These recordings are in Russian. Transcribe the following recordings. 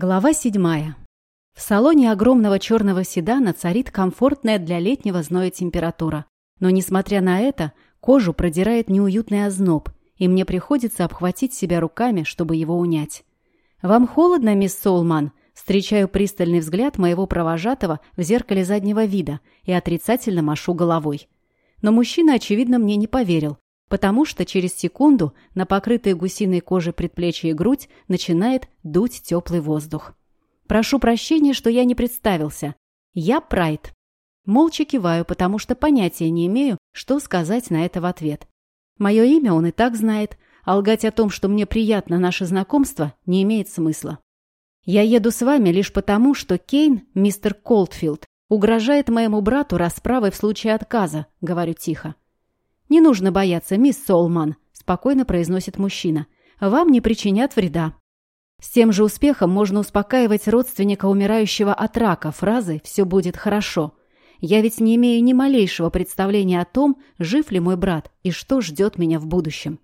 Глава седьмая. В салоне огромного черного седана царит комфортная для летнего зноя температура. Но, несмотря на это, кожу продирает неуютный озноб, и мне приходится обхватить себя руками, чтобы его унять. «Вам холодно, мисс Солман?» Встречаю пристальный взгляд моего провожатого в зеркале заднего вида и отрицательно машу головой. Но мужчина, очевидно, мне не поверил, потому что через секунду на покрытые гусиной кожей предплечья и грудь начинает дуть теплый воздух. Прошу прощения, что я не представился. Я Прайд. Молча киваю, потому что понятия не имею, что сказать на это в ответ. Мое имя он и так знает, а лгать о том, что мне приятно наше знакомство, не имеет смысла. Я еду с вами лишь потому, что Кейн, мистер Колдфилд, угрожает моему брату расправой в случае отказа, говорю тихо. «Не нужно бояться, мисс Солман», – спокойно произносит мужчина. «Вам не причинят вреда». С тем же успехом можно успокаивать родственника умирающего от рака фразой «все будет хорошо». Я ведь не имею ни малейшего представления о том, жив ли мой брат и что ждет меня в будущем.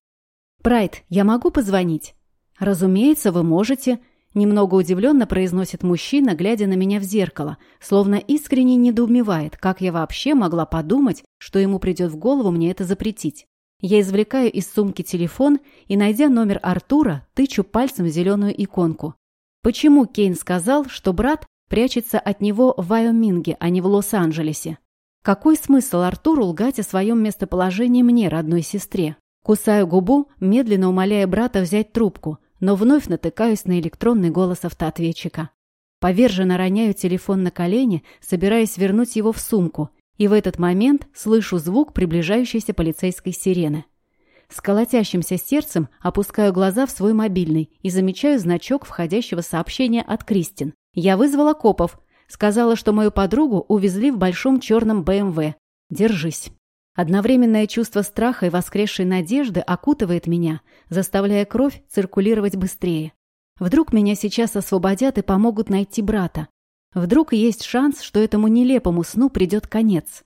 «Прайд, я могу позвонить?» «Разумеется, вы можете», Немного удивленно произносит мужчина, глядя на меня в зеркало, словно искренне недоумевает, как я вообще могла подумать, что ему придет в голову мне это запретить. Я извлекаю из сумки телефон и, найдя номер Артура, тычу пальцем в зеленую иконку. Почему Кейн сказал, что брат прячется от него в Вайоминге, а не в Лос-Анджелесе? Какой смысл Артуру лгать о своем местоположении мне, родной сестре? Кусаю губу, медленно умоляя брата взять трубку, но вновь натыкаюсь на электронный голос автоответчика. Поверженно роняю телефон на колени, собираясь вернуть его в сумку, и в этот момент слышу звук приближающейся полицейской сирены. С колотящимся сердцем опускаю глаза в свой мобильный и замечаю значок входящего сообщения от Кристин. «Я вызвала копов. Сказала, что мою подругу увезли в большом черном БМВ. Держись». Одновременное чувство страха и воскресшей надежды окутывает меня, заставляя кровь циркулировать быстрее. Вдруг меня сейчас освободят и помогут найти брата. Вдруг есть шанс, что этому нелепому сну придет конец.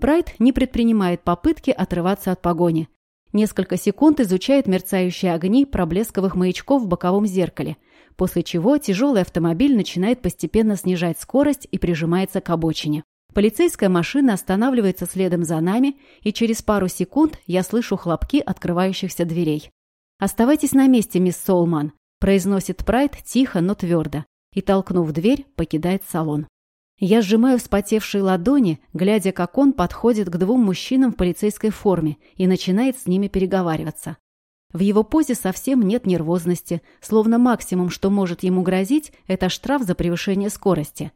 Прайд не предпринимает попытки отрываться от погони. Несколько секунд изучает мерцающие огни проблесковых маячков в боковом зеркале, после чего тяжелый автомобиль начинает постепенно снижать скорость и прижимается к обочине. Полицейская машина останавливается следом за нами, и через пару секунд я слышу хлопки открывающихся дверей. «Оставайтесь на месте, мисс Солман», – произносит Прайд тихо, но твердо, и, толкнув дверь, покидает салон. Я сжимаю вспотевшие ладони, глядя, как он подходит к двум мужчинам в полицейской форме и начинает с ними переговариваться. В его позе совсем нет нервозности, словно максимум, что может ему грозить, это штраф за превышение скорости.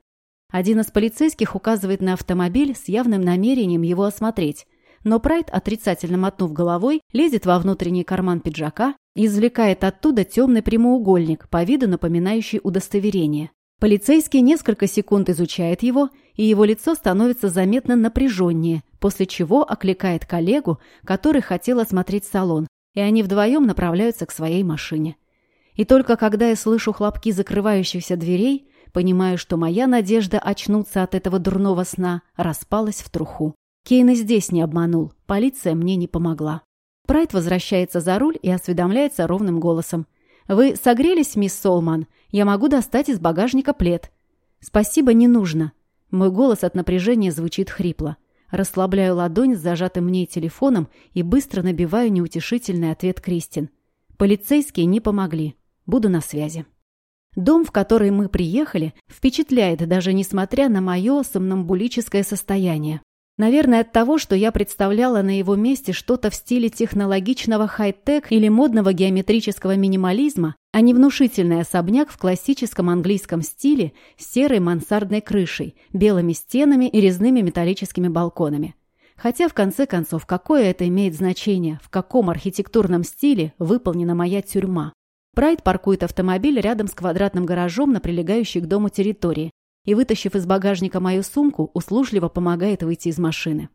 Один из полицейских указывает на автомобиль с явным намерением его осмотреть. Но Прайд, отрицательно мотнув головой, лезет во внутренний карман пиджака и извлекает оттуда темный прямоугольник, по виду напоминающий удостоверение. Полицейский несколько секунд изучает его, и его лицо становится заметно напряженнее, после чего окликает коллегу, который хотел осмотреть салон, и они вдвоем направляются к своей машине. И только когда я слышу хлопки закрывающихся дверей, Понимаю, что моя надежда очнуться от этого дурного сна распалась в труху. Кейн и здесь не обманул, полиция мне не помогла. Прайд возвращается за руль и осведомляется ровным голосом. «Вы согрелись, мисс Солман? Я могу достать из багажника плед». «Спасибо, не нужно». Мой голос от напряжения звучит хрипло. Расслабляю ладонь с зажатым мне телефоном и быстро набиваю неутешительный ответ Кристин. Полицейские не помогли. Буду на связи. Дом, в который мы приехали, впечатляет даже несмотря на мое сомнамбулическое состояние. Наверное, от того, что я представляла на его месте что-то в стиле технологичного хай-тек или модного геометрического минимализма, а не внушительный особняк в классическом английском стиле с серой мансардной крышей, белыми стенами и резными металлическими балконами. Хотя, в конце концов, какое это имеет значение, в каком архитектурном стиле выполнена моя тюрьма? Прайд паркует автомобиль рядом с квадратным гаражом на прилегающей к дому территории и, вытащив из багажника мою сумку, услужливо помогает выйти из машины.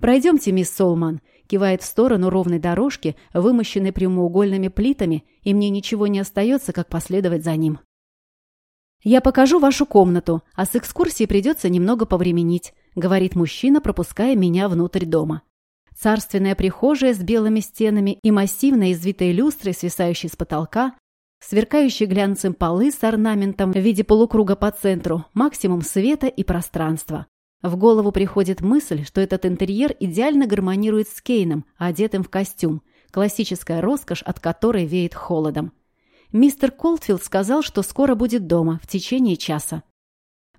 «Пройдемте, мисс Солман», кивает в сторону ровной дорожки, вымощенной прямоугольными плитами, и мне ничего не остается, как последовать за ним. «Я покажу вашу комнату, а с экскурсией придется немного повременить», говорит мужчина, пропуская меня внутрь дома. Царственная прихожая с белыми стенами и массивной извитой люстрой, свисающей с потолка, Сверкающие глянцем полы с орнаментом в виде полукруга по центру, максимум света и пространства. В голову приходит мысль, что этот интерьер идеально гармонирует с Кейном, одетым в костюм, классическая роскошь, от которой веет холодом. Мистер Колтфилд сказал, что скоро будет дома, в течение часа.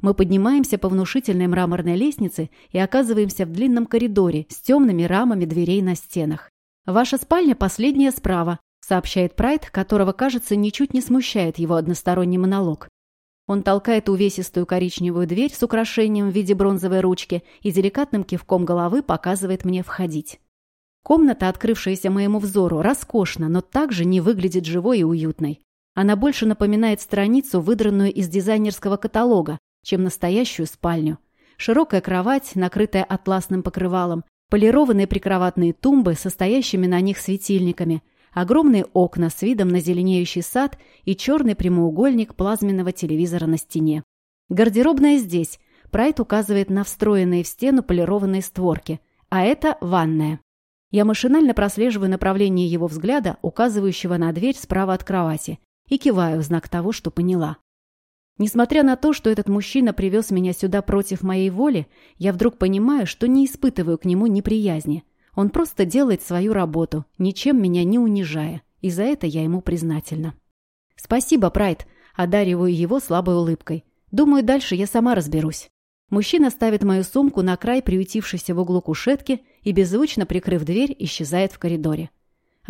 Мы поднимаемся по внушительной мраморной лестнице и оказываемся в длинном коридоре с темными рамами дверей на стенах. «Ваша спальня последняя справа», — сообщает Прайд, которого, кажется, ничуть не смущает его односторонний монолог. Он толкает увесистую коричневую дверь с украшением в виде бронзовой ручки и деликатным кивком головы показывает мне входить. Комната, открывшаяся моему взору, роскошна, но также не выглядит живой и уютной. Она больше напоминает страницу, выдранную из дизайнерского каталога, чем настоящую спальню. Широкая кровать, накрытая атласным покрывалом, полированные прикроватные тумбы со стоящими на них светильниками, огромные окна с видом на зеленеющий сад и черный прямоугольник плазменного телевизора на стене. Гардеробная здесь. Прайд указывает на встроенные в стену полированные створки. А это ванная. Я машинально прослеживаю направление его взгляда, указывающего на дверь справа от кровати, и киваю в знак того, что поняла. Несмотря на то, что этот мужчина привез меня сюда против моей воли, я вдруг понимаю, что не испытываю к нему неприязни. Он просто делает свою работу, ничем меня не унижая, и за это я ему признательна. «Спасибо, Прайд», — одариваю его слабой улыбкой. «Думаю, дальше я сама разберусь». Мужчина ставит мою сумку на край приютившейся в углу кушетки и, беззвучно прикрыв дверь, исчезает в коридоре.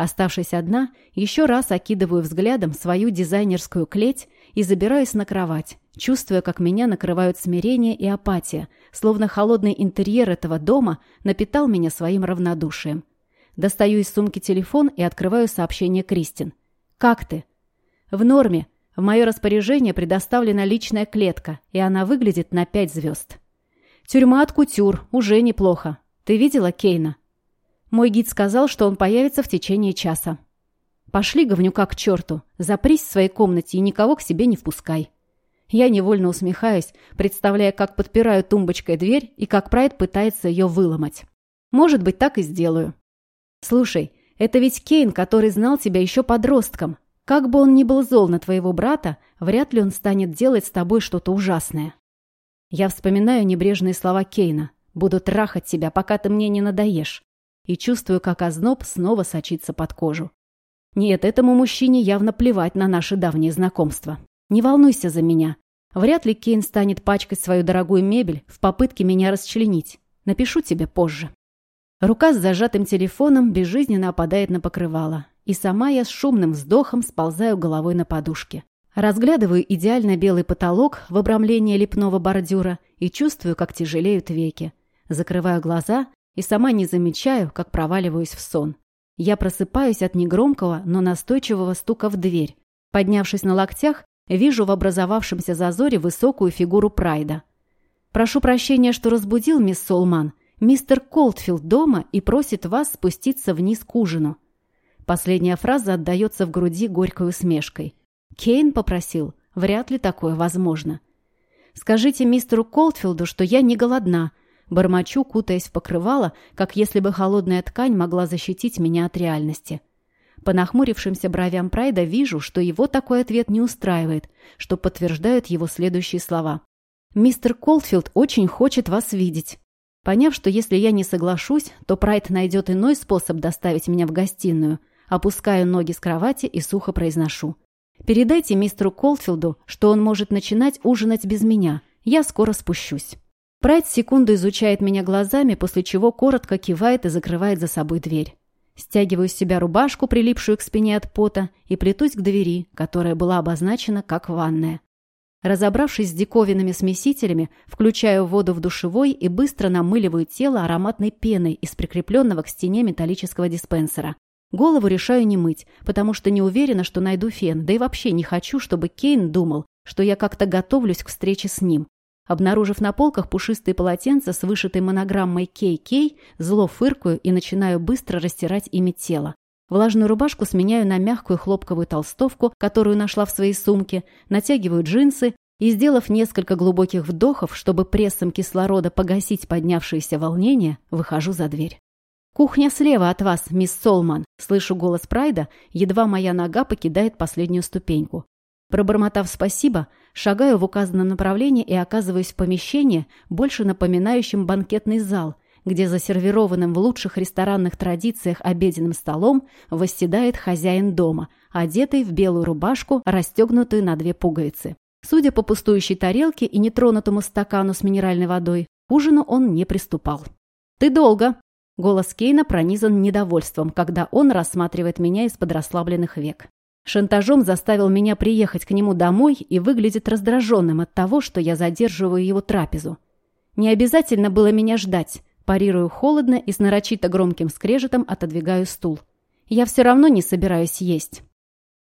Оставшись одна, еще раз окидываю взглядом свою дизайнерскую клеть и забираюсь на кровать, чувствуя, как меня накрывают смирение и апатия, словно холодный интерьер этого дома напитал меня своим равнодушием. Достаю из сумки телефон и открываю сообщение Кристин. «Как ты?» «В норме. В мое распоряжение предоставлена личная клетка, и она выглядит на пять звезд». «Тюрьма от кутюр. Уже неплохо. Ты видела Кейна?» Мой гид сказал, что он появится в течение часа. Пошли, говнюка, к черту. Запрись в своей комнате и никого к себе не впускай. Я невольно усмехаюсь, представляя, как подпираю тумбочкой дверь и как Прайд пытается ее выломать. Может быть, так и сделаю. Слушай, это ведь Кейн, который знал тебя еще подростком. Как бы он ни был зол на твоего брата, вряд ли он станет делать с тобой что-то ужасное. Я вспоминаю небрежные слова Кейна. «Буду трахать тебя, пока ты мне не надоешь и чувствую, как озноб снова сочится под кожу. Нет, этому мужчине явно плевать на наше давнее знакомство. Не волнуйся за меня. Вряд ли Кейн станет пачкать свою дорогую мебель в попытке меня расчленить. Напишу тебе позже. Рука с зажатым телефоном безжизненно опадает на покрывало, и сама я с шумным вздохом сползаю головой на подушке. Разглядываю идеально белый потолок в обрамлении лепного бордюра и чувствую, как тяжелеют веки. Закрываю глаза и сама не замечаю, как проваливаюсь в сон. Я просыпаюсь от негромкого, но настойчивого стука в дверь. Поднявшись на локтях, вижу в образовавшемся зазоре высокую фигуру Прайда. «Прошу прощения, что разбудил мисс Солман. Мистер Колтфилд дома и просит вас спуститься вниз к ужину». Последняя фраза отдается в груди горькой усмешкой. Кейн попросил. Вряд ли такое возможно. «Скажите мистеру Колтфилду, что я не голодна», Бормочу, кутаясь в покрывало, как если бы холодная ткань могла защитить меня от реальности. По нахмурившимся бровям Прайда вижу, что его такой ответ не устраивает, что подтверждают его следующие слова. «Мистер Колфилд очень хочет вас видеть». Поняв, что если я не соглашусь, то Прайд найдет иной способ доставить меня в гостиную, опускаю ноги с кровати и сухо произношу. «Передайте мистеру Колфилду, что он может начинать ужинать без меня. Я скоро спущусь». Прайд секунду изучает меня глазами, после чего коротко кивает и закрывает за собой дверь. Стягиваю с себя рубашку, прилипшую к спине от пота, и плетусь к двери, которая была обозначена как ванная. Разобравшись с диковинными смесителями, включаю воду в душевой и быстро намыливаю тело ароматной пеной из прикрепленного к стене металлического диспенсера. Голову решаю не мыть, потому что не уверена, что найду фен, да и вообще не хочу, чтобы Кейн думал, что я как-то готовлюсь к встрече с ним. Обнаружив на полках пушистые полотенца с вышитой монограммой «Кей-Кей», зло фыркаю и начинаю быстро растирать ими тело. Влажную рубашку сменяю на мягкую хлопковую толстовку, которую нашла в своей сумке, натягиваю джинсы и, сделав несколько глубоких вдохов, чтобы прессом кислорода погасить поднявшееся волнение, выхожу за дверь. «Кухня слева от вас, мисс Солман!» Слышу голос Прайда, едва моя нога покидает последнюю ступеньку. Пробормотав спасибо, шагаю в указанном направлении и оказываюсь в помещении, больше напоминающем банкетный зал, где за сервированным в лучших ресторанных традициях обеденным столом восседает хозяин дома, одетый в белую рубашку, расстегнутую на две пуговицы. Судя по пустующей тарелке и нетронутому стакану с минеральной водой, к ужину он не приступал. «Ты долго!» Голос Кейна пронизан недовольством, когда он рассматривает меня из-под расслабленных век. Шантажом заставил меня приехать к нему домой и выглядит раздраженным от того, что я задерживаю его трапезу. Не обязательно было меня ждать. Парирую холодно и с нарочито громким скрежетом отодвигаю стул. Я все равно не собираюсь есть.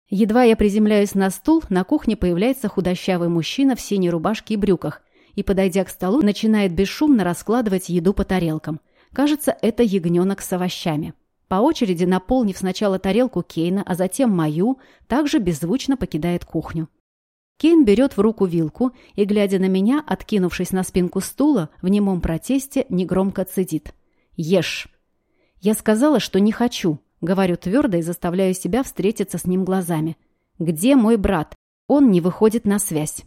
Едва я приземляюсь на стул, на кухне появляется худощавый мужчина в синей рубашке и брюках и, подойдя к столу, начинает бесшумно раскладывать еду по тарелкам – Кажется, это ягненок с овощами. По очереди, наполнив сначала тарелку Кейна, а затем мою, также беззвучно покидает кухню. Кейн берет в руку вилку и, глядя на меня, откинувшись на спинку стула, в немом протесте негромко цедит. «Ешь!» Я сказала, что не хочу, говорю твердо и заставляю себя встретиться с ним глазами. «Где мой брат? Он не выходит на связь».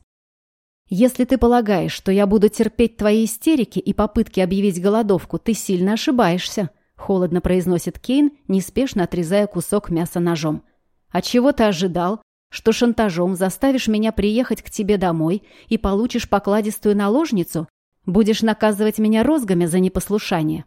Если ты полагаешь, что я буду терпеть твои истерики и попытки объявить голодовку, ты сильно ошибаешься», — холодно произносит Кейн, неспешно отрезая кусок мяса ножом. «А чего ты ожидал? Что шантажом заставишь меня приехать к тебе домой и получишь покладистую наложницу? Будешь наказывать меня розгами за непослушание?»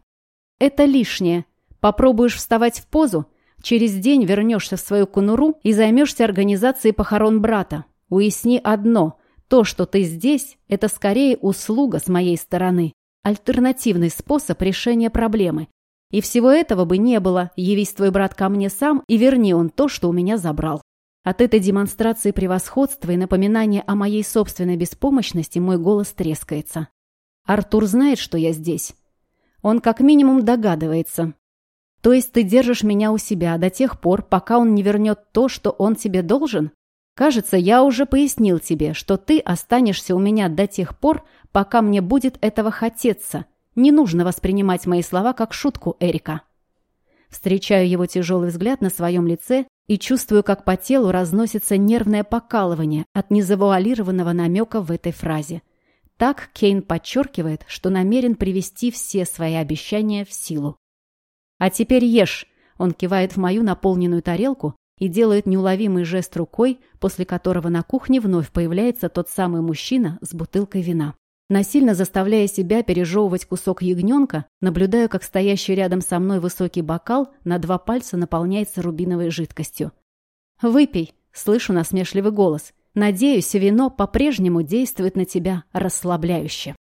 «Это лишнее. Попробуешь вставать в позу, через день вернешься в свою конуру и займешься организацией похорон брата. Уясни одно — то, что ты здесь, это скорее услуга с моей стороны, альтернативный способ решения проблемы. И всего этого бы не было, явись твой брат ко мне сам и верни он то, что у меня забрал. От этой демонстрации превосходства и напоминания о моей собственной беспомощности мой голос трескается. Артур знает, что я здесь. Он как минимум догадывается. То есть ты держишь меня у себя до тех пор, пока он не вернет то, что он тебе должен? Кажется, я уже пояснил тебе, что ты останешься у меня до тех пор, пока мне будет этого хотеться. Не нужно воспринимать мои слова как шутку, Эрика. Встречаю его тяжелый взгляд на своем лице и чувствую, как по телу разносится нервное покалывание от незавуалированного намека в этой фразе. Так Кейн подчеркивает, что намерен привести все свои обещания в силу. «А теперь ешь!» Он кивает в мою наполненную тарелку, и делает неуловимый жест рукой, после которого на кухне вновь появляется тот самый мужчина с бутылкой вина. Насильно заставляя себя пережевывать кусок ягненка, наблюдаю, как стоящий рядом со мной высокий бокал на два пальца наполняется рубиновой жидкостью. «Выпей!» – слышу насмешливый голос. «Надеюсь, вино по-прежнему действует на тебя расслабляюще».